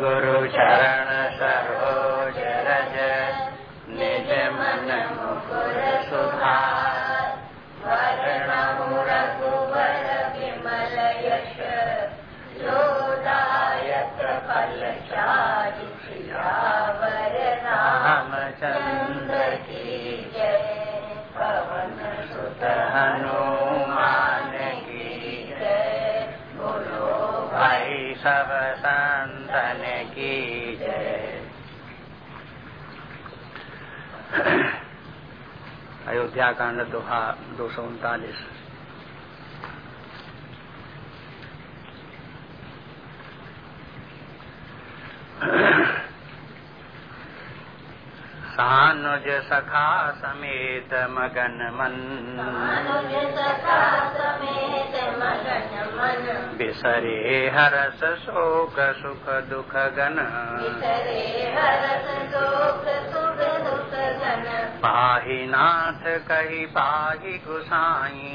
गुरु चरण सरोज रज निज मन मुकुर सुधार वर्ण रघुवर विमल यश जोदायक फल चारि सियावर रामचंद्र की जय। पवन सुत हनुमान सब संतन की जय। अयोध्या कांड दोहा दो सौ उनतालीस। सानुज सखा समेत मगन मन बिसरे हरस शोक, सुख, दुख गन पाही नाथ कही पाही गुसाई।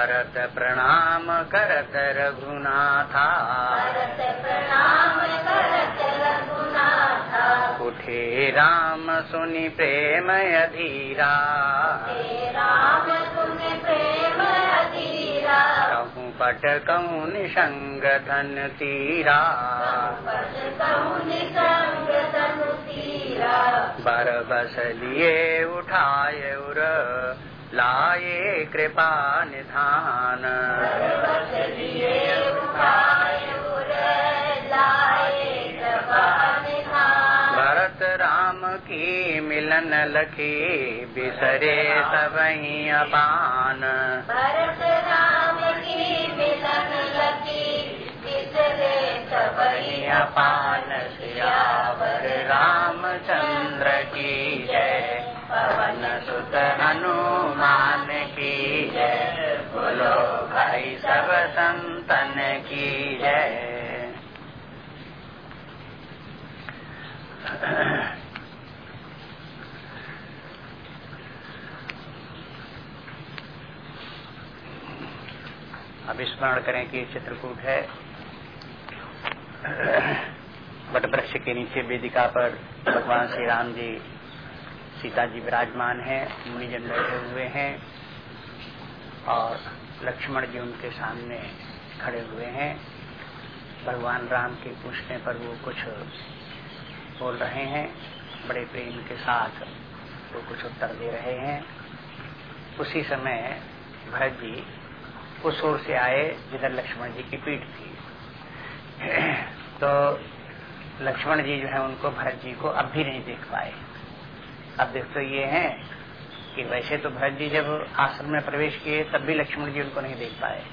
भरत प्रणाम करत रघुनाथा। उठे राम सुनि प्रेम अधीरा। कहूँ पट कहूँ निशंग धन तीरा। बर बस लिए उठाए उर। लाए कृपा निधान। भरत राम की मिलन लखी बिसरे सबही अपान। भरत राम की मिलन बिसरे अपान। रामचंद्र की जय। पवन सुत हनुमान की जय। बोलो भाई सब संतन की जय। अब स्मरण करें कि चित्रकूट है। बट वृक्ष के नीचे वेदिका पर भगवान श्री राम जी सीता जी विराजमान हैं, मुनिजन बैठे हुए हैं और लक्ष्मण जी उनके सामने खड़े हुए हैं। भगवान राम के पूछने पर वो कुछ बोल रहे हैं, बड़े प्रेम के साथ वो कुछ उत्तर दे रहे हैं। उसी समय भरत जी उस ओर से आए, जिधर लक्ष्मण जी की पीठ थी। तो लक्ष्मण जी जो है, उनको भरत जी को अब भी नहीं देख पाए। अब देख तो ये है कि वैसे तो भरत जी जब आश्रम में प्रवेश किए, तब भी लक्ष्मण जी उनको नहीं देख पाए।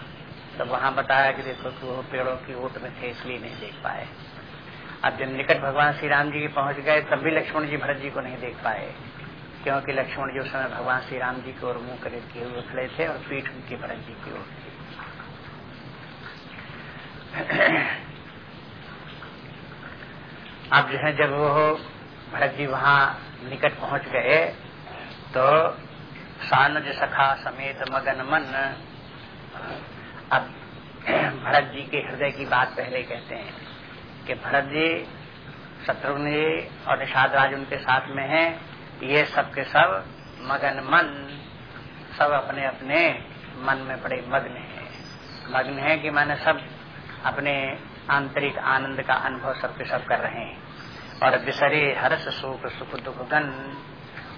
तो वहाँ बताया कि देखो कि वो पेड़ों की ओट में थे, इसलिए नहीं देख पाए। अब जब निकट भगवान श्री राम जी के पहुँच गए, तब भी लक्ष्मण जी भरत जी को नहीं देख पाए। क्योंकि लक्ष्मण जी उस समय भगवान श्री राम जी की ओर मुँह करीब किए हुए खड़े थे और पीठ उनकी भरत जी की ओर अब जो है, जब वो भरत जी वहाँ निकट पहुँच गए तो सानज सखा समेत मगन मन, अब भरत जी के हृदय की बात पहले कहते हैं कि भरत जी, शत्रुघ्न जी और निषाद राज उनके साथ में हैं, ये सब के सब मगन मन, सब अपने अपने मन में बड़े मग्न हैं। मग्न है कि मैंने सब अपने आंतरिक आनंद का अनुभव सबके सब कर रहे हैं। और विसरे हर्ष शोक सुख, दुख गन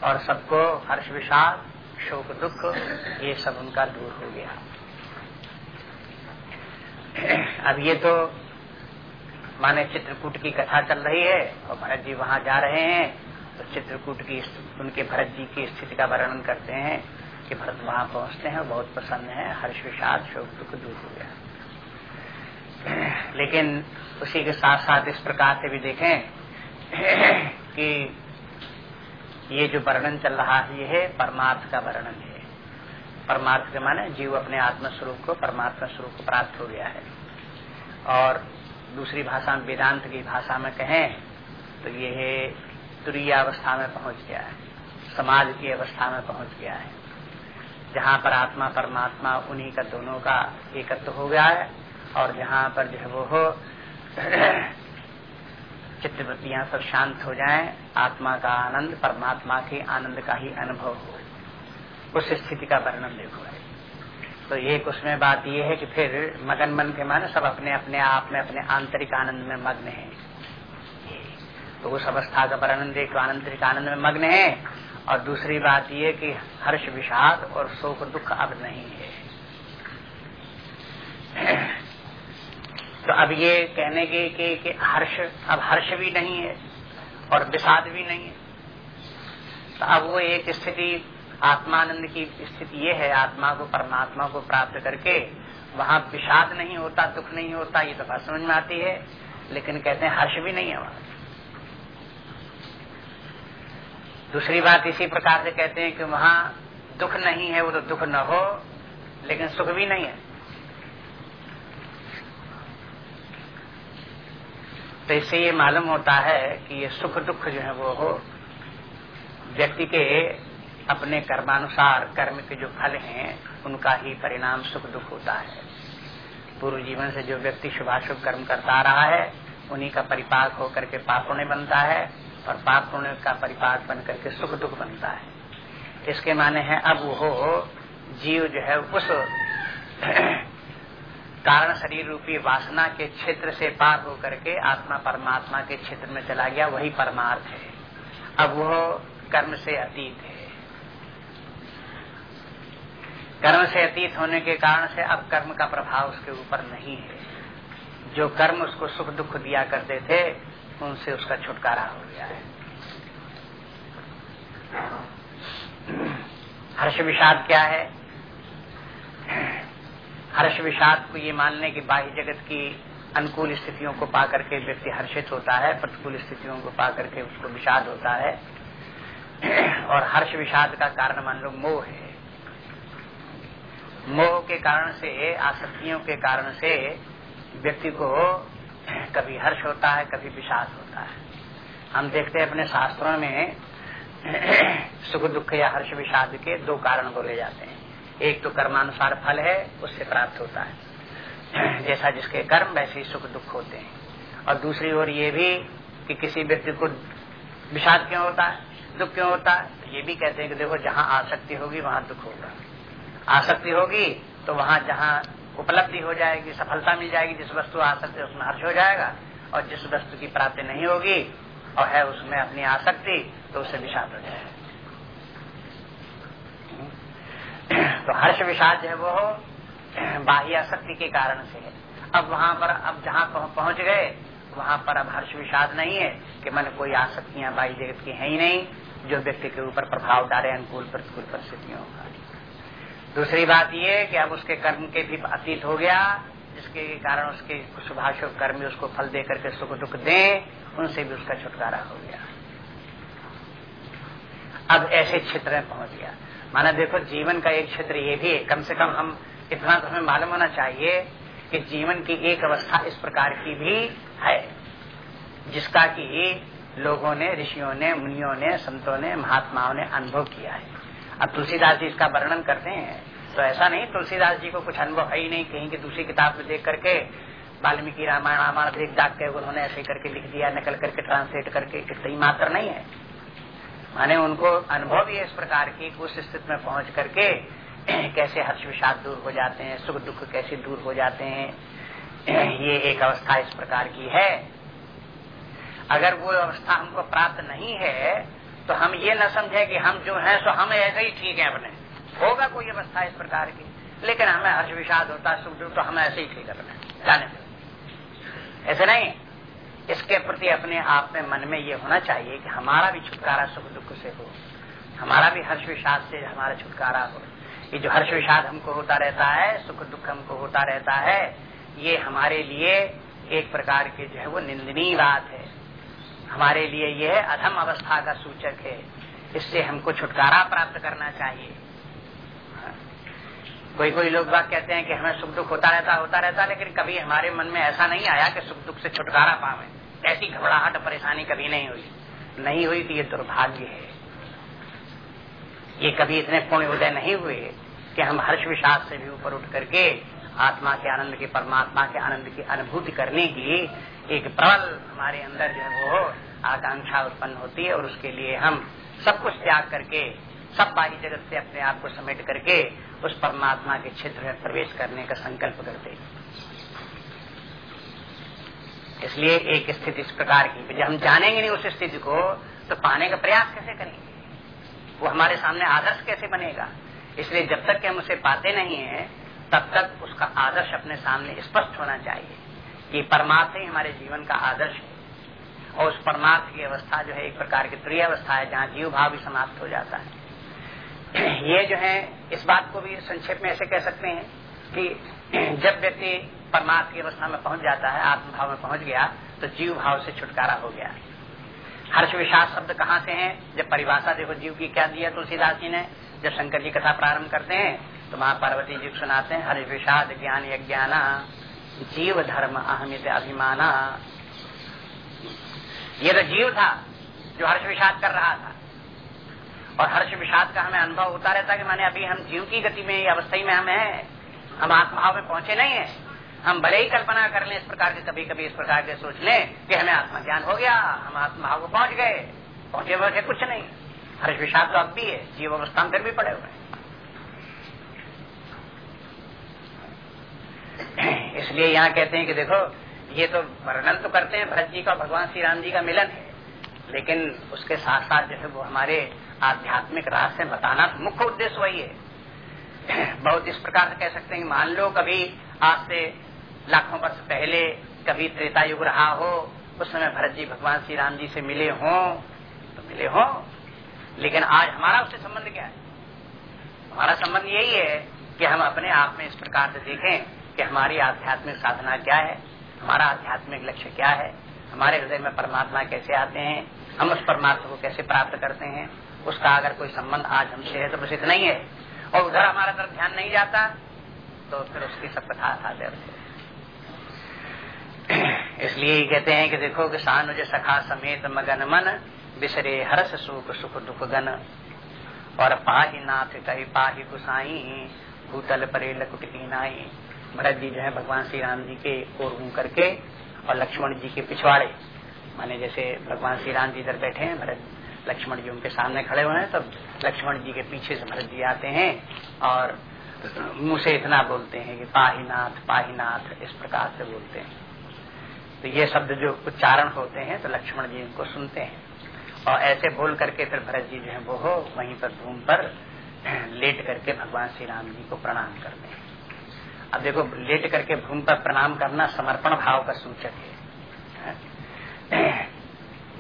और सबको हर्ष विषाद शोक, दुख, ये सब उनका दूर हो गया। अब ये तो माने चित्रकूट की कथा चल रही है, और भरत जी वहाँ जा रहे हैं तो चित्रकूट की उनके भरत जी की स्थिति का वर्णन करते हैं कि भरत वहाँ पहुँचते हैं बहुत प्रसन्न है, हर्ष विषाद शोक, दुख, दूर हो गया। लेकिन उसी के साथ साथ इस प्रकार से भी देखें कि ये जो वर्णन चल रहा है, ये है परमार्थ का वर्णन है। परमार्थ के माने जीव अपने आत्म स्वरूप को परमात्मा स्वरूप को प्राप्त हो गया है। और दूसरी भाषा में वेदांत की भाषा में कहें तो ये है तुरीय अवस्था में पहुँच गया है। समाज की अवस्था में पहुँच गया है। जहाँ पर आत्मा, परमात्मा, उन्हीं का दोनों का एकत्व हो गया है, और जहाँ पर जो वो चित्तवृत्तियाँ सब शांत हो जाएँ, आत्मा का आनंद, परमात्मा के आनंद का ही अनुभव हो। उस स्थिति का वर्णन देखो। तो एक उसमें बात यह है कि फिर मगन मन के माने सब अपने अपने आप में अपने आंतरिक आनंद में मग्न है। तो उस अवस्था का वर्णन देखो आंतरिक आनंद में मग्न है। और दूसरी बात यह कि हर्ष, विषाद और शोक दुख अब नहीं है। तो अब ये कहने के कि, हर्ष अब हर्ष भी नहीं है और विषाद भी नहीं है। तो अब वो एक स्थिति आत्मानंद की स्थिति ये है आत्मा को परमात्मा को प्राप्त करके वहाँ विषाद नहीं होता दुख नहीं होता ये तो बात समझ में आती है लेकिन कहते हैं हर्ष भी नहीं है वहाँ। दूसरी बात इसी प्रकार से कहते हैं कि वहाँ दुख नहीं है वो तो दुख न हो लेकिन सुख भी नहीं है। तो इससे ये मालूम होता है कि ये सुख दुख जो है वो हो। व्यक्ति के अपने कर्मानुसार कर्म के जो फल हैं, उनका ही परिणाम सुख दुख होता है। पूर्व जीवन से जो व्यक्ति शुभाशुभ कर्म करता आ रहा है, उन्हीं का परिपाक होकर के पाप पुण्य बनता है और पाप पुण्य का परिपाक बन करके सुख दुख बनता है। इसके माने हैं अब वो जीव जो है उस कारण शरीर रूपी वासना के क्षेत्र से पार होकर के आत्मा परमात्मा के क्षेत्र में चला गया, वही परमार्थ है। अब वो कर्म से अतीत है। कर्म से अतीत होने के कारण से अब कर्म का प्रभाव उसके ऊपर नहीं है। जो कर्म उसको सुख दुख दिया करते थे, उनसे उसका छुटकारा हो गया है। हर्ष विषाद क्या है? हर्ष विषाद को ये मानने की बाह्य जगत की अनुकूल स्थितियों को पा करके व्यक्ति हर्षित होता है, प्रतिकूल स्थितियों को पा करके उसको विषाद होता है। और हर्ष विषाद का कारण मान लो मोह है। मोह के कारण से, आसक्तियों के कारण से व्यक्ति को कभी हर्ष होता है, कभी विषाद होता है। हम देखते हैं अपने शास्त्रों में सुख दुख या हर्ष विषाद के दो कारण बोले जाते हैं। एक तो कर्मानुसार फल है, उससे प्राप्त होता है। जैसा जिसके कर्म, वैसे ही सुख दुख होते हैं। और दूसरी ओर ये भी कि किसी व्यक्ति को विषाद क्यों होता है, दुख क्यों होता है ये भी कहते हैं कि देखो, जहाँ आसक्ति होगी, वहाँ दुख होगा। आसक्ति होगी तो वहाँ जहाँ उपलब्धि हो जाएगी, सफलता मिल जाएगी, जिस वस्तु आसक्ति उसमें हर्ष हो जाएगा। और जिस वस्तु की प्राप्ति नहीं होगी और है उसमें अपनी आसक्ति तो उसे विषाद हो जाएगा। तो हर्ष विषाद जो है वो, बाह्य आसक्ति के कारण से है। अब वहाँ पर, अब जहाँ पहुँच गए, वहाँ पर अब हर्ष विषाद नहीं है कि मैंने कोई आसक्तियाँ बाह्य जगत की है ही नहीं, जो व्यक्ति के ऊपर प्रभाव डाले, अनुकूल प्रतिकूल परिस्थितियों का। दूसरी बात ये कि अब उसके कर्म के भी अतीत हो गया, जिसके कारण उसके शुभाशुभ कर्म उसको फल दे करके सुख दुख दे, उनसे भी उसका छुटकारा हो गया। अब ऐसे क्षेत्र में पहुँच गया। माना देखो, जीवन का एक क्षेत्र ये भी है, कम से कम हम इतना तो हमें मालूम होना चाहिए कि जीवन की एक अवस्था इस प्रकार की भी है, जिसका कि लोगों ने, ऋषियों ने, मुनियों ने, संतों ने, महात्माओं ने अनुभव किया है। अब तुलसीदास जी इसका वर्णन करते हैं तो ऐसा नहीं, तुलसीदास जी को कुछ अनुभव है ही नहीं, कहीं की दूसरी किताब में देख करके, वाल्मीकि रामायण रामायण देख डाक के उन्होंने ऐसे करके लिख दिया, नकल करके ट्रांसलेट करके, इतना ही मात्र नहीं है। माने उनको अनुभव ही इस प्रकार की उस स्थिति में पहुँच करके कैसे हर्ष विषाद दूर हो जाते हैं, सुख दुख कैसे दूर हो जाते हैं, ये एक अवस्था इस प्रकार की है। अगर वो अवस्था हमको प्राप्त नहीं है तो हम ये न समझे कि हम जो हैं सो हम ऐसे ही ठीक है अपने। होगा कोई अवस्था इस प्रकार की, लेकिन हमें हर्ष विषाद होता है सुख दुख तो हम ऐसे ही ठीक अपने। जाने ऐसे नहीं। इसके प्रति अपने आप में मन में ये होना चाहिए कि हमारा भी छुटकारा सुख दुख से हो। हमारा भी हर्ष विषाद से हमारा छुटकारा हो। ये जो हर्ष विषाद हमको होता रहता है, सुख दुख हमको होता रहता है, ये हमारे लिए एक प्रकार के जो है वो निंदनीय बात है। हमारे लिए यह अधम अवस्था का सूचक है। इससे हमको छुटकारा प्राप्त करना चाहिए। कोई कोई लोग बात कहते हैं कि हमें सुख दुख होता रहता होता रहता, लेकिन कभी हमारे मन में ऐसा नहीं आया कि सुख दुख से छुटकारा पावे। ऐसी घबराहट परेशानी कभी नहीं हुई। नहीं हुई तो ये दुर्भाग्य है। ये कभी इतने पुण्य उदय नहीं हुए कि हम हर्ष विषाद से भी ऊपर उठ करके आत्मा के आनंद के, परमात्मा के आनंद की अनुभूति करने की एक प्रबल हमारे अंदर जो है वो आकांक्षा उत्पन्न होती है और उसके लिए हम सब कुछ त्याग करके, सब बाह्य जगत से अपने आप को समेट करके उस परमात्मा के क्षेत्र में प्रवेश करने का संकल्प करते इसलिए एक स्थिति इस प्रकार की। जब हम जानेंगे नहीं उस स्थिति को तो पाने का प्रयास कैसे करेंगे? वो हमारे सामने आदर्श कैसे बनेगा? इसलिए जब तक हम उसे पाते नहीं है, तब तक उसका आदर्श अपने सामने स्पष्ट होना चाहिए कि परमार्थ ही हमारे जीवन का आदर्श है। और उस परमार्थ की अवस्था जो है, एक प्रकार की प्रिय अवस्था है, जहाँ जीव भाव भी समाप्त हो जाता है। ये जो है, इस बात को भी संक्षेप में ऐसे कह सकते हैं कि जब व्यक्ति परमार्थ की अवस्था में पहुँच जाता है, आत्मभाव में पहुँच गया तो जीव भाव से छुटकारा हो गया। हर्ष विषाद शब्द कहाँ से है? जब परिभाषा देखो जीव की क्या दिया तुलसीदास जी ने, जब शंकर जी कथा प्रारंभ करते हैं तो वहाँ पार्वती जी सुनाते हैं हर्ष विषाद ज्ञान यज्ञाना, जीव धर्म अहमित अभिमाना। ये तो जीव था जो हर्ष विषाद कर रहा था। और हर्ष विषाद का हमें अनुभव होता रहता कि माने अभी हम जीव की गति में अवस्था में हम हैं, हम आत्मभाव में पहुँचे नहीं है। हम भले ही कल्पना कर लें इस प्रकार के कभी कभी इस प्रकार के सोच लें कि हमें आत्मा ज्ञान हो गया, हम आत्मभाव को पहुँच गए। पहुँचे हुए कुछ नहीं। हर्ष विषाद तो अब भी है, जीव अवस्था में फिर भी पड़े हुए इसलिए यहाँ कहते हैं कि देखो, ये तो वर्णन तो करते हैं, भरत जी का भगवान श्री राम जी का मिलन है। लेकिन उसके साथ साथ जैसे वो हमारे आध्यात्मिक रहस्य बताना तो मुख्य उद्देश्य वही है। बहुत इस प्रकार से कह सकते हैं, मान लो कभी आज से लाखों वर्ष पहले कभी त्रेता युग रहा हो, उस समय भरत जी भगवान श्री राम जी से मिले हों तो मिले हों। लेकिन आज हमारा उससे संबंध क्या है? हमारा संबंध यही है कि हम अपने आप में इस प्रकार से देखें कि हमारी आध्यात्मिक साधना क्या है, हमारा आध्यात्मिक लक्ष्य क्या है, हमारे हृदय में परमात्मा कैसे आते हैं, हम उस परमात्मा को कैसे प्राप्त करते हैं, उसका अगर कोई संबंध आज हमसे है तो बस इतना ही। है और उधर हमारा तरफ़ ध्यान नहीं जाता तो फिर उसकी सब कथा था व्यर्थ इसलिए ही कहते हैं कि देखो कि सानुज सखा समेत मगन मन, बिसरे हर्ष सुख सुख दुख गन। और पाही नाथ कही पाही गुसाई भूतल परे लकुटकी नाई भरत जी जो है भगवान श्री राम जी के ओर घूम करके और लक्ष्मण जी के पिछवाड़े। माने जैसे भगवान श्री राम जी इधर बैठे हैं, भरत लक्ष्मण जी उनके सामने खड़े हुए हैं तब लक्ष्मण जी के पीछे से भरत जी आते हैं और मुँह से इतना बोलते हैं कि पाहीनाथ पाहीनाथ इस प्रकार से बोलते हैं। तो ये शब्द जो उच्चारण होते हैं तो लक्ष्मण जी इनको सुनते हैं। और ऐसे बोल करके फिर भरत जी जो है, वो हो, वहीं पर धूम पर, लेट करके भगवान श्री राम जी को प्रणाम करते हैं। अब देखो, लेट करके भूमि पर प्रणाम करना समर्पण भाव का सूचक है?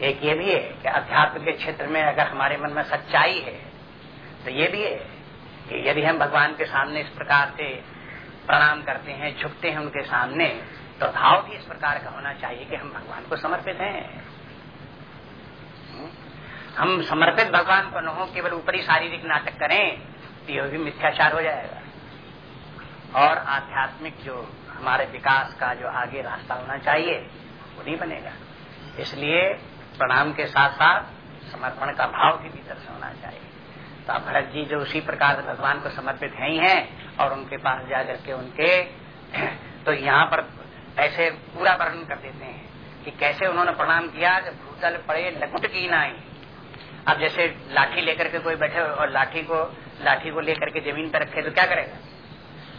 एक ये भी है कि अध्यात्म के क्षेत्र में अगर हमारे मन में सच्चाई है तो ये भी है कि यदि हम भगवान के सामने इस प्रकार से प्रणाम करते हैं, झुकते हैं उनके सामने तो भाव भी इस प्रकार का होना चाहिए कि हम भगवान को समर्पित हैं। हम समर्पित भगवान को न हो, केवल ऊपरी शारीरिक नाटक करें तो यह भी मिथ्याचार हो जाएगा। और आध्यात्मिक जो हमारे विकास का जो आगे रास्ता होना चाहिए, वो नहीं बनेगा। इसलिए प्रणाम के साथ साथ समर्पण का भाव भी भीतर से होना चाहिए। तो अब भरत जी जो उसी प्रकार से भगवान को समर्पित है ही हैं, और उनके पास जाकर के उनके तो यहाँ पर ऐसे पूरा वर्णन कर देते हैं कि कैसे उन्होंने प्रणाम किया कि भूतल पड़े, लकुट की नाई। अब जैसे लाठी लेकर के कोई बैठे और लाठी को लाठी को लेकर के ज़मीन पर रखे तो क्या करेगा?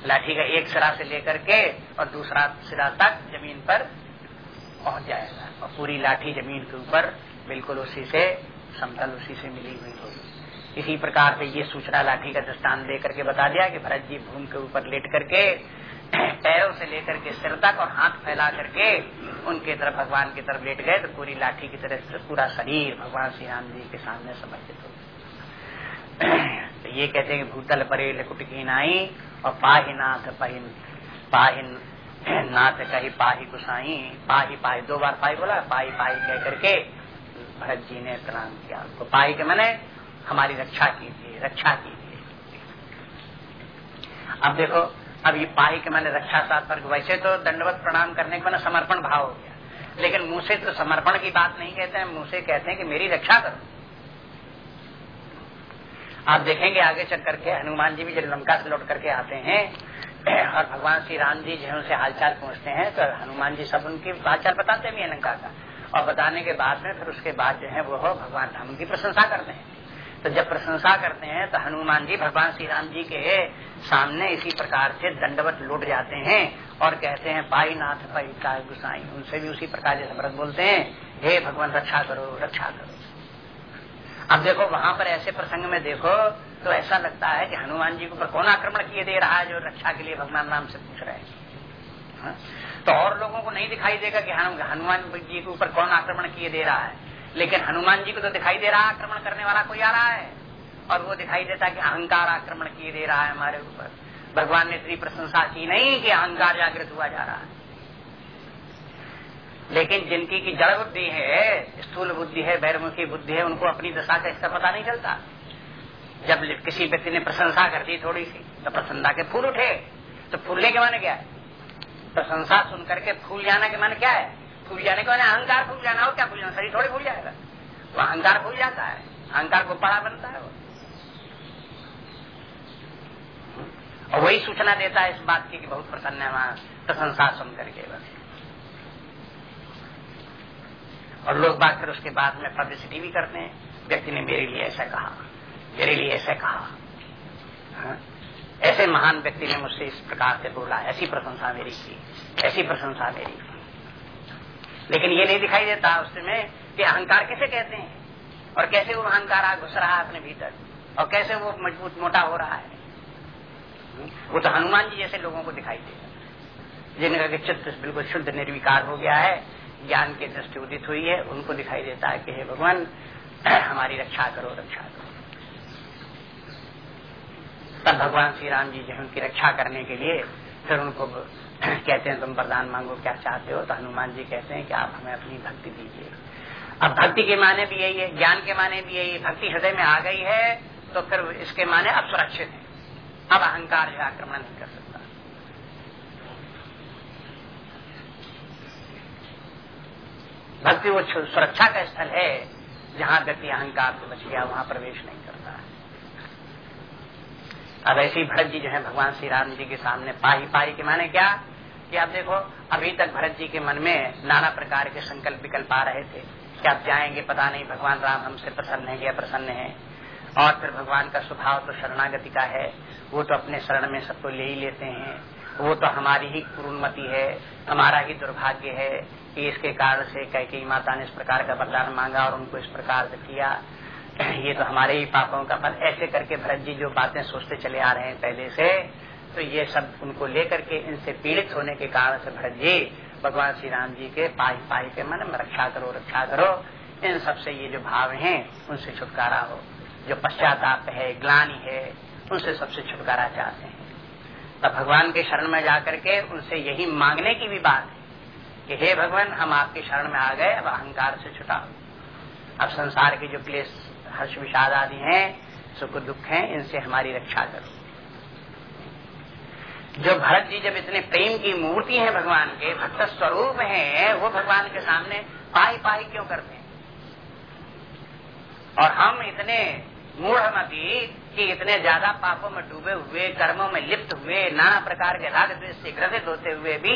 लाठी का एक सिरा से लेकर के और दूसरा सिरा तक ज़मीन पर पहुँच जाएगा। और पूरी लाठी ज़मीन के ऊपर बिल्कुल उसी से, समतल उसी से मिली हुई होगी। इसी प्रकार से ये सूचना लाठी का दृष्टान दे करके बता दिया कि भरत जी भूमि के ऊपर लेट करके पैरों से लेकर के सिर तक और हाथ फैला करके उनके तरफ़ भगवान की तरफ़ लेट गए तो पूरी लाठी की तरह पूरा शरीर भगवान श्री राम जी के सामने समर्पित हो तो ये कहते हैं भूतल परे लकुट की नाई और पाही नाथ पहिन पाहिन नाथ कही पाही गुसाई पाही पाही, दो बार पाही बोला, पाही पाही कह करके भरत जी ने प्रणाम किया। तो पाही के मैंने हमारी रक्षा कीजिए रक्षा कीजिए। अब देखो अब ये पाही के मैंने रक्षा तात्पर्य वैसे तो दंडवत प्रणाम करने के मैंने समर्पण भाव हो गया। लेकिन मुँह से तो समर्पण की बात नहीं कहते हैं, मुँह से कहते हैं कि मेरी रक्षा करो। आप देखेंगे आगे चल करके हनुमान जी भी जब लंका से लौट करके आते हैं, और भगवान श्री राम जी जो उनसे हालचाल पूछते हैं तो हनुमान जी सब उनकी हालचाल बताते हैं लंका का। और बताने के बाद में फिर उसके बाद जो है वो भगवान राम की प्रशंसा करते हैं। तो जब प्रशंसा करते हैं तो हनुमान जी, भगवान श्री राम जी के सामने इसी प्रकार से दंडवत लुट जाते हैं और कहते हैं पाई नाथ पाई का गुसाई। उनसे भी उसी प्रकार जैसे भरत बोलते हैं, हे भगवान, रक्षा करो रक्षा करो। अब देखो, वहाँ पर ऐसे प्रसंग में देखो तो ऐसा लगता है कि हनुमान जी के ऊपर कौन आक्रमण किए दे रहा है जो रक्षा के लिए भगवान नाम से पूछ रहे हैं? हाँ? तो और लोगों को नहीं दिखाई देगा कि हनुमान जी के ऊपर कौन आक्रमण किए दे रहा है। लेकिन हनुमान जी को तो दिखाई दे रहा आक्रमण करने वाला कोई आ रहा है? और वो दिखाई देता कि अहंकार आक्रमण किए दे रहा है हमारे ऊपर। भगवान ने इतनी प्रशंसा की नहीं कि अहंकार जागृत हुआ जा रहा है। लेकिन जिनकी की जड़ बुद्धि है, स्थूल बुद्धि है बैरमुखी बुद्धि है, उनको अपनी दशा का इसका पता नहीं चलता। जब किसी व्यक्ति ने प्रशंसा कर दी थोड़ी सी तो प्रसन्नता के फूल उठे। तो फूलने के माने क्या है? प्रशंसा सुन करके फूल जाना के माने क्या है? फूल जाने के अहंकार भूल जाना हो, क्या भूल जाना शरीर थोड़ी भूल जाएगा। वो अहंकार भूल जाता है। अहंकार को पड़ा बनता है वो। और वही सूचना देता है इस बात की कि बहुत प्रसन्न है वहाँ, प्रशंसा सुन करके बस। और लोग बात फिर उसके बाद में पब्लिसिटी भी करते हैं। व्यक्ति ने, मेरे लिए ऐसा कहा। मेरे लिए ऐसा कहा। हा? ऐसे महान व्यक्ति ने मुझसे इस प्रकार से बोला। ऐसी प्रशंसा मेरी की। ऐसी प्रशंसा मेरी लेकिन ये नहीं दिखाई देता उसमें कि अहंकार कैसे कहते हैं और कैसे वो अहंकार घुस रहा है अपने भीतर और कैसे वो मज़बूत मोटा हो रहा है। वो तो हनुमान जी जैसे लोगों को दिखाई देगा जिनका चित्त बिल्कुल शुद्ध निर्विकार हो गया है, ज्ञान की दृष्टि उदित हुई है, उनको दिखाई देता है कि हे भगवान, हमारी रक्षा करो रक्षा करो। तब भगवान श्री राम जी जो उनकी रक्षा करने के लिए फिर उनको कहते हैं, तुम वरदान मांगो, क्या चाहते हो? तो हनुमान जी कहते हैं कि आप हमें अपनी भक्ति दीजिए। अब भक्ति के माने भी यही है, ज्ञान के माने भी यही है। भक्ति हृदय में आ गई है तो फिर इसके माने अब सुरक्षित है। अब अहंकार जो आक्रमण नहीं कर सकता। भक्ति वो सुरक्षा का स्थल है, जहाँ व्यक्ति अहंकार से बच गया, वहाँ प्रवेश नहीं करता। अब ऐसे ही भरत जी जो है भगवान श्री राम जी के सामने पाही पाही के माने क्या? कि आप देखो, अभी तक भरत जी के मन में नाना प्रकार के संकल्प विकल्प आ रहे थे कि आप जाएँगे, पता नहीं, भगवान राम हमसे प्रसन्न है या प्रसन्न है। और फिर भगवान का स्वभाव तो शरणागति का है, वो तो अपने शरण में सबको ले ही लेते हैं। वो तो हमारी ही पूर्णमति है, हमारा ही दुर्भाग्य है कि इसके कारण से कैकी माता ने इस प्रकार का वरदान मांगा और उनको इस प्रकार से किया। ये तो हमारे ही पापों का फल ऐसे करके भरत जी जो बातें सोचते चले आ रहे हैं पहले से तो ये सब उनको लेकर के इनसे पीड़ित होने के कारण से भरत जी भगवान श्री राम जी के पाही पाही के मन में रक्षा करो रक्षा करो। इन सबसे ये जो भाव हैं, उनसे छुटकारा हो। जो पश्चाताप है, ग्लानी है, उनसे सबसे छुटकारा चाहते हैं। तब भगवान के शरण में जाकर के उनसे यही मांगने की भी बात है कि हे भगवान, हम आपके शरण में आ गए, अब अहंकार से छुटाओ। अब संसार के जो क्लेश हर्ष विषाद आदि हैं, सुख दुख हैं, इनसे हमारी रक्षा करो। जो भरत जी जब इतने प्रेम की मूर्ति है भगवान के, भक्त स्वरूप हैं, वो भगवान के सामने पाई पाई क्यों करते हैं? और हम इतने मूढ़मती कि इतने ज़्यादा पापों में डूबे हुए, कर्मों में लिप्त हुए, नाना प्रकार के राग द्वेष से ग्रसित होते हुए भी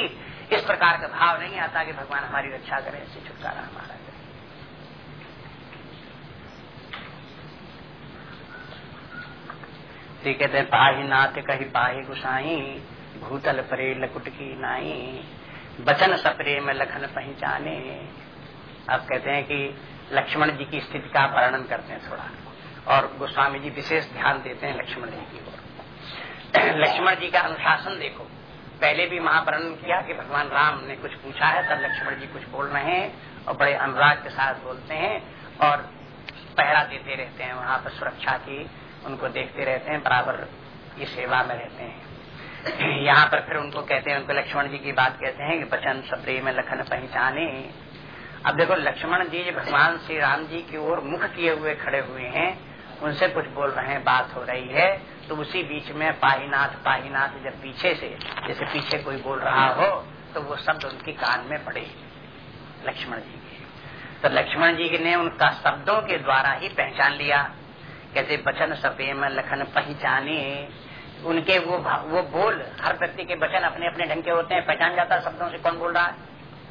इस प्रकार का भाव नहीं आता कि भगवान हमारी रक्षा करें, इससे छुटकारा हमारा करें कहते हैं पाही नाथ कही पाही गुसाई, भूतल परे लकुट की नाई। बचन सपरे में लखन पहचाने अब कहते हैं कि लक्ष्मण जी की स्थिति का वर्णन करते हैं थोड़ा। और गोस्वामी जी विशेष ध्यान देते हैं लक्ष्मण जी की ओर। लक्ष्मण जी का अनुशासन देखो। पहले भी महावर्णन किया कि भगवान राम ने कुछ पूछा है, तब लक्ष्मण जी कुछ बोल रहे हैं और बड़े अनुराग के साथ बोलते हैं और पहरा देते रहते हैं वहाँ पर सुरक्षा की। उनको देखते रहते हैं, बराबर ये सेवा में रहते हैं। यहाँ पर फिर उनको कहते हैं, उनको लक्ष्मण जी की बात कहते हैं कि बचन सप्रे में लखन पहचाने। अब देखो, लक्ष्मण जी भगवान श्री राम जी की ओर मुख किए हुए खड़े हुए हैं, उनसे कुछ बोल रहे हैं, बात हो रही है तो उसी बीच में पाहीनाथ पाहीनाथ जब पीछे से, जैसे पीछे कोई बोल रहा हो तो वो शब्द उनके कान में पड़े, लक्ष्मण जी के। तो लक्ष्मण जी ने उनका शब्दों के द्वारा ही पहचान लिया। कहते बचन सपेम, लखन पहचाने। उनके वो वो बोल, हर व्यक्ति के वचन अपने अपने ढंग के होते हैं। पहचान जाता है, शब्दों से कौन बोल रहा है?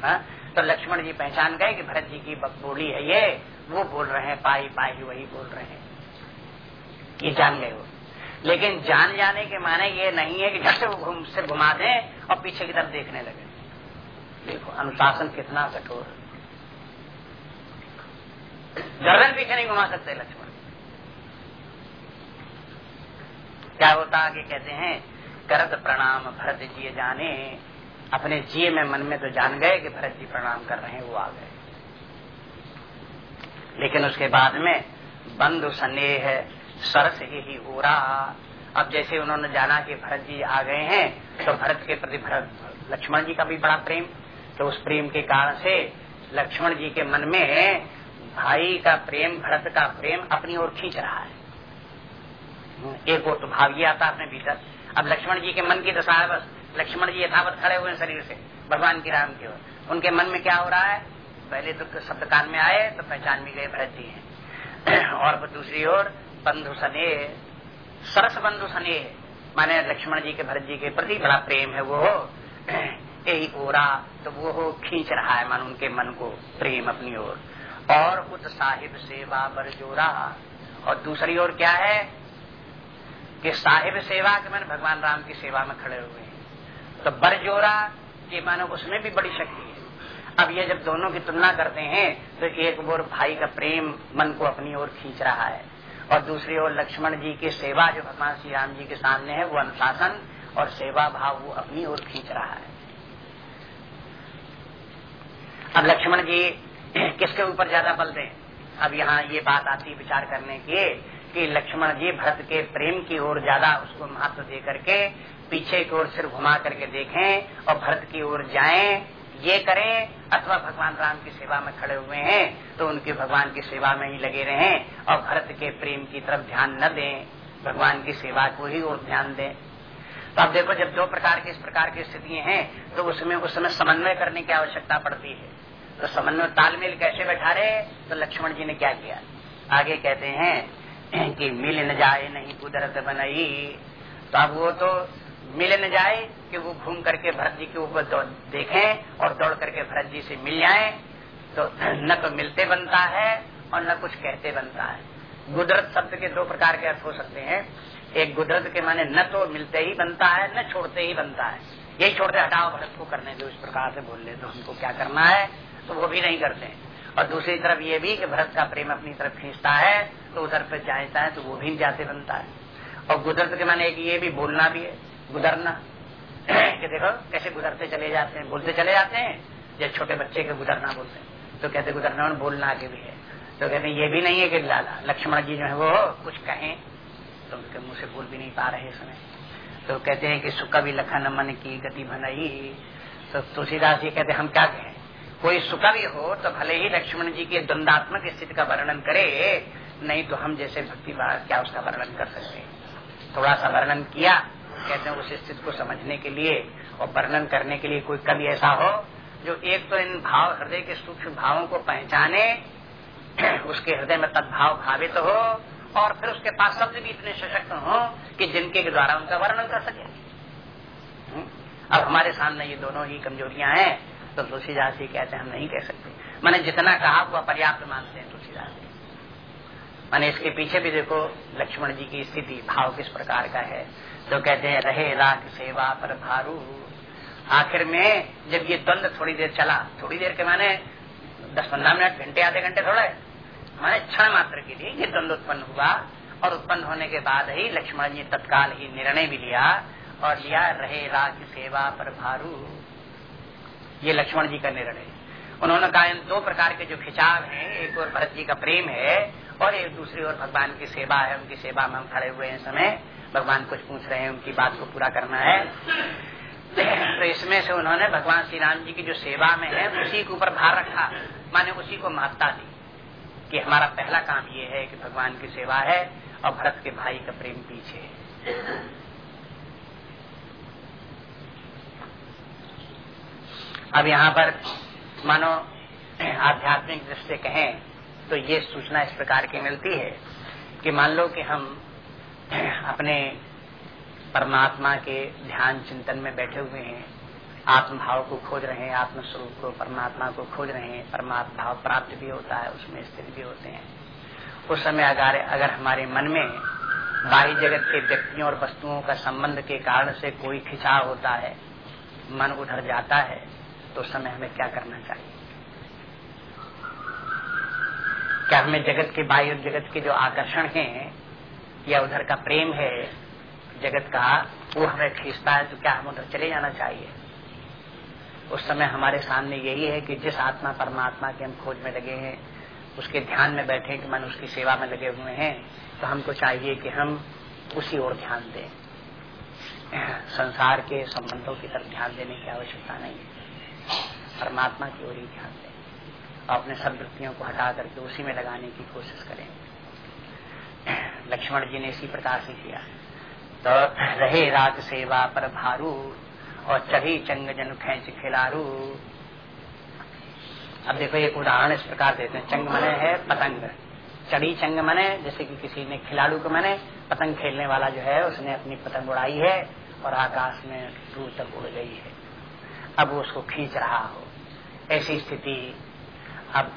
हा? तो लक्ष्मण जी पहचान गए कि भरत जी की बोली है ये। वो बोल रहे हैं, पाई पाई, वही बोल रहे हैं। ये जान गए वो। लेकिन जान जाने के माने ये नहीं है कि झट से वो घूम, से घुमा दें और पीछे की तरफ़ देखने लगे। देखो, अनुशासन कितना कठोर। गर्दन पीछे नहीं घुमा सकते लक्ष्मण। क्या होता आगे कहते हैं, करत प्रणाम भरत जी जाने। अपने जिये में मन में तो जान गए कि भरत जी प्रणाम कर रहे हैं, वो आ गए। लेकिन उसके बाद में बंधु स्नेह सरस ही हो रहा अब जैसे उन्होंने जाना कि भरत जी आ गए हैं तो भरत के प्रति भरत, लक्ष्मण जी का भी बड़ा प्रेम। तो उस प्रेम के कारण से लक्ष्मण जी के मन में भाई का प्रेम, भरत का प्रेम अपनी ओर खींच रहा है। एक और तो भाव ये आता अपने भीतर। अब लक्ष्मण जी के मन की दशा है बस। लक्ष्मण जी यथावत खड़े हुए शरीर से, भगवान की राम की ओर। उनके मन में क्या हो रहा है? पहले तो शब्द कान में आए तो पहचान भी गए भरत जी हैं। और दूसरी ओर, बंधु सने, सरस बंधु सने। माने लक्ष्मण जी के भरत जी के प्रति बड़ा प्रेम है वो। यही ओरा तो वो हो, खींच रहा है मान उनके मन को प्रेम अपनी ओर। और उत साहिब सेवा बरजोरा और दूसरी ओर क्या है? कि साहिब सेवा के मन भगवान राम की सेवा में खड़े हुए हैं। तो बरजोरा के मानो उसमें भी बड़ी शक्ति है। अब ये जब दोनों की तुलना करते हैं तो एक ओर भाई का प्रेम मन को अपनी ओर खींच रहा है, और दूसरी ओर लक्ष्मण जी की सेवा जो भगवान श्री राम जी के सामने है, वो अनुशासन और सेवा भाव वो अपनी ओर खींच रहा है। अब लक्ष्मण जी किसके ऊपर ज़्यादा बल दें? अब यहाँ ये बात आती है विचार करने की कि लक्ष्मण जी भरत के प्रेम की ओर ज़्यादा उसको महत्व दे करके पीछे की ओर सिर घुमा करके देखें और भरत की ओर जाएँ, ये करें, अथवा भगवान राम की सेवा में खड़े हुए हैं तो उनके भगवान की सेवा में ही लगे रहें और भरत के प्रेम की तरफ़ ध्यान न दें, भगवान की सेवा को ही और ध्यान दें। तो अब देखो, जब दो प्रकार की इस प्रकार की स्थितियाँ हैं तो उसमें उस समय समन्वय करने की आवश्यकता पड़ती है। तो समन्वय तालमेल कैसे बैठा रहे तो लक्ष्मण जी ने क्या किया? आगे कहते हैं कि मिल न जाए, नहीं कुदरत बनाई। तो अब वो तो मिल न जाए कि वो घूम करके भरत जी के ऊपर देखें और दौड़ करके भरत जी से मिल जाए तो न तो मिलते बनता है और न कुछ कहते बनता है। गुदरत शब्द के दो प्रकार के अर्थ हो सकते हैं। एक, गुदरत के माने न तो मिलते ही बनता है, न छोड़ते ही बनता है। यही छोड़ते, हटाओ, भरत को करने दो, इस प्रकार से बोल ले तो हमको क्या करना है? तो वो भी नहीं करते। और दूसरी तरफ़ ये भी कि भरत का प्रेम अपनी तरफ़ खींचता है तो उधर पे जाता है तो वो भी जाते बनता है। और गुदरत के माने एक ये भी बोलना भी है, गुजरना। कि देखो कैसे गुजरते चले जाते हैं, बोलते चले जाते हैं जब छोटे बच्चे के गुजरना बोलते हैं। तो कहते गुजरना और बोलना आगे भी है। तो कहते ये भी नहीं है कि लाला लक्ष्मण जी जो है वो कुछ कहें तो उनके मुँह से बोल भी नहीं पा रहे इसमें। तो कहते हैं कि सुख भी लखन मन की गति भनई। तो तुलसीदास जी कहते हम क्या कहें? कोई भी हो तो भले ही लक्ष्मण जी की द्वंदात्मक स्थिति का वर्णन करे, नहीं तो हम जैसे भक्ति क्या उसका वर्णन कर सकते थोड़ा सा वर्णन किया, कहते हैं उस स्थिति को समझने के लिए और वर्णन करने के लिए कोई कवि ऐसा हो, जो एक तो इन भाव, हृदय के सूक्ष्म भावों को पहचाने, उसके हृदय में तद्भाव भावित हो, और फिर उसके पास शब्द भी इतने सशक्त हो कि जिनके द्वारा उनका वर्णन कर सके हम्म? अब हमारे सामने ये दोनों ही कमजोरियाँ हैं तो तुलसीदास जी कहते हैं, हम नहीं कह सकते। मैंने जितना कहा, वो पर्याप्त मानते हैं तुलसीदास। जी मैंने इसके पीछे भी देखो, लक्ष्मण जी की स्थिति, भाव किस प्रकार का है। तो कहते हैं, रहे राग सेवा पर भारू। आखिर में जब ये द्वंद थोड़ी देर चला, थोड़ी देर के माने दस पंद्रह मिनट, घंटे, आधे घंटे थोड़े, माने क्षण मात्र के लिए ये द्वंद उत्पन्न हुआ। और उत्पन्न होने के बाद ही लक्ष्मण जी तत्काल ही निर्णय भी लिया और लिया, रहे राग सेवा पर भारू। ये लक्ष्मण जी का निर्णय उन्होंने कहा, इन दो प्रकार के जो खिंचाव हैं, एक और भरत जी का प्रेम है और एक दूसरी ओर भगवान की सेवा है। उनकी सेवा में हम खड़े हुए हैं समय। भगवान कुछ पूछ रहे हैं, उनकी बात को पूरा करना है। तो इसमें से उन्होंने भगवान श्री राम जी की जो सेवा में है, उसी के ऊपर भार रखा। माने उसी को महत्ता दी कि हमारा पहला काम ये है कि भगवान की सेवा है और भरत के भाई का प्रेम पीछे अब यहाँ पर मानो, आध्यात्मिक दृष्टि कहें तो ये सूचना इस प्रकार की मिलती है कि मान लो कि हम, अपने परमात्मा के ध्यान चिंतन में बैठे हुए हैं आत्म भाव को खोज रहे हैं आत्म स्वरूप को, परमात्मा को खोज रहे हैं, परमात्मा भाव प्राप्त भी होता है, उसमें स्थित भी होते हैं। उस समय अगर अगर हमारे मन में बाह्य जगत के व्यक्तियों और वस्तुओं का संबंध के कारण से कोई खिंचाव होता है, मन उधर जाता है तो उस समय हमें क्या करना चाहिए? क्या हमें जगत के बाह्य जगत के जो आकर्षण है, या उधर का प्रेम है, जगत का, वो हमें खींचता है तो क्या हम उधर चले जाना चाहिए? उस समय हमारे सामने यही है कि जिस आत्मा परमात्मा के हम खोज में लगे हैं, उसके ध्यान में बैठे कि मन उसकी सेवा में लगे हुए हैं तो हमको चाहिए कि हम उसी ओर ध्यान दें। संसार के संबंधों की तरफ़ ध्यान देने की आवश्यकता नहीं है। परमात्मा की ओर ही ध्यान दें। और अपने सब वृत्तियों को हटा करके उसी में लगाने की कोशिश करें। लक्ष्मण जी ने इसी प्रकार से किया। तो रहे राग सेवा पर भारू और चढ़ी चंग जन खेच खिलारू। अब देखो एक उदाहरण इस प्रकार देते हैं। चंग मने है पतंग। चढ़ी चंग मने, जैसे कि किसी ने खिलाड़ू को मने, पतंग खेलने वाला जो है उसने अपनी पतंग उड़ाई है और आकाश में दूर तक उड़ गई है। अब वो उसको खींच रहा हो। ऐसी स्थिति। अब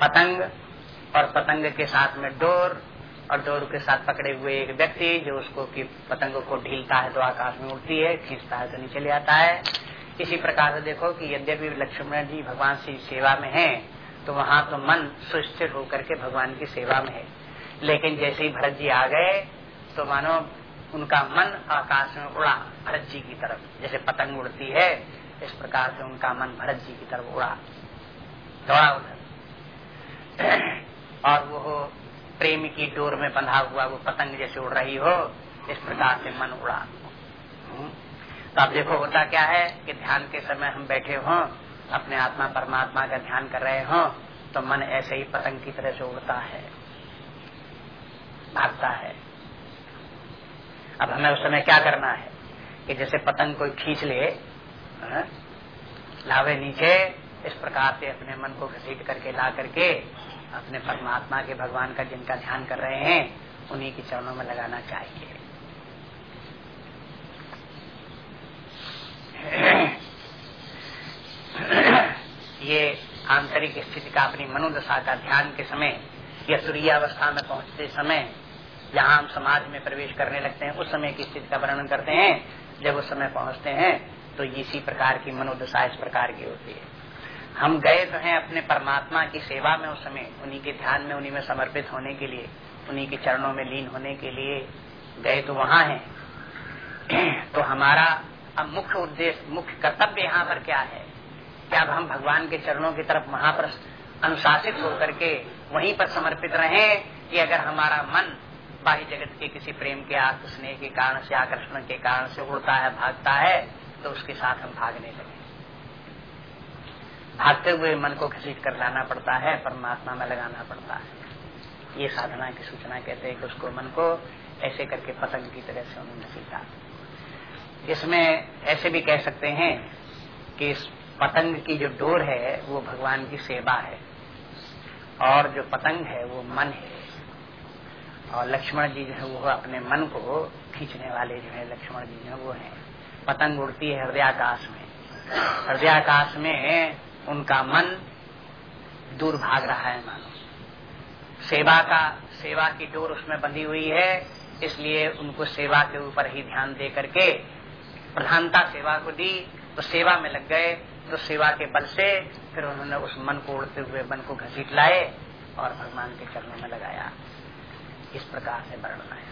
पतंग और पतंग के साथ में डोर और डोर के साथ पकड़े हुए एक व्यक्ति जो उसको की पतंग को ढीलता है तो आकाश में उड़ती है, खींचता है तो नीचे ले आता है। इसी प्रकार से देखो कि यद्यपि लक्ष्मण जी भगवान की सेवा में हैं तो वहाँ तो मन सुस्थिर होकर के भगवान की सेवा में है। लेकिन जैसे ही भरत जी आ गए तो मानो उनका मन आकाश में उड़ा, भरत जी की तरफ़। जैसे पतंग उड़ती है इस प्रकार से उनका मन भरत जी की तरफ़ उड़ा, दौड़ा उधर। और वो प्रेम की डोर में बंधा हुआ वो पतंग जैसे उड़ रही हो, इस प्रकार से मन उड़ा। हम्म। तो अब देखो होता क्या है कि ध्यान के समय हम बैठे हों, अपने आत्मा परमात्मा का ध्यान कर रहे हों तो मन ऐसे ही पतंग की तरह से उड़ता है, भागता है। अब हमें उस समय क्या करना है कि जैसे पतंग कोई खींच ले लावे नीचे, इस प्रकार से अपने मन को घसीट करके ला करके अपने परमात्मा के भगवान का जिनका ध्यान कर रहे हैं, उन्हीं के चरणों में लगाना चाहिए। ये आंतरिक स्थिति का अपनी मनोदशा का ध्यान के समय, या तुरीय अवस्था में पहुँचते समय, जहाँ हम समाज में प्रवेश करने लगते हैं, उस समय की स्थिति का वर्णन करते हैं। जब उस समय पहुँचते हैं तो इसी प्रकार की मनोदशा इस प्रकार की होती है। हम गए तो हैं अपने परमात्मा की सेवा में उस समय, उन्हीं के ध्यान में, उन्हीं में समर्पित होने के लिए, उन्हीं के चरणों में लीन होने के लिए गए तो वहाँ हैं। तो हमारा अब मुख्य उद्देश्य, मुख्य कर्तव्य यहाँ पर क्या है? क्या अब हम भगवान के चरणों की तरफ़ वहाँ पर अनुशासित होकर के वहीं पर समर्पित रहे कि अगर हमारा मन बाह्य जगत के किसी प्रेम के स्नेह के कारण से, आकर्षण के कारण से उड़ता है, भागता है तो उसके साथ हम भागने लगे। भागते हुए मन को घसीट कर लाना पड़ता है, परमात्मा में लगाना पड़ता है। ये साधना की सूचना कहते हैं कि उसको मन को ऐसे करके पतंग की तरह से उन्होंने सीखा इसमें ऐसे भी कह सकते हैं कि इस पतंग की जो डोर है, वो भगवान की सेवा है। और जो पतंग है, वो मन है। और लक्ष्मण जी जो है, वो अपने मन को खींचने वाले जो है, लक्ष्मण जी जो है, वो है। पतंग उड़ती है हृदयाकाश में। हृदयाकाश में उनका मन दूर भाग रहा है मानो सेवा का, सेवा की डोर उसमें बंधी हुई है, इसलिए उनको सेवा के ऊपर ही ध्यान दे करके प्रधानता सेवा को दी तो सेवा में लग गए तो सेवा के बल से फिर उन्होंने उस मन को उड़ते हुए मन को घसीट लाए और भगवान के चरणों में लगाया। इस प्रकार से वर्णन आया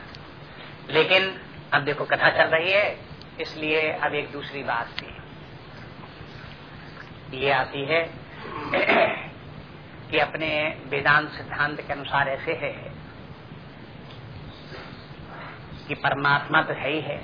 लेकिन अब देखो, कथा चल रही है। इसलिए अब एक दूसरी बात भी ये आती है कि अपने वेदांत सिद्धांत के अनुसार ऐसे है कि परमात्मा तो है ही है।